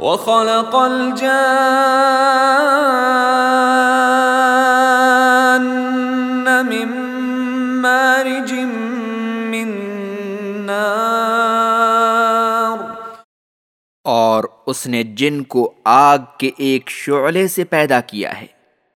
وخلق الجان من مارج من نار اور اس نے جن کو آگ کے ایک شعلے سے پیدا کیا ہے۔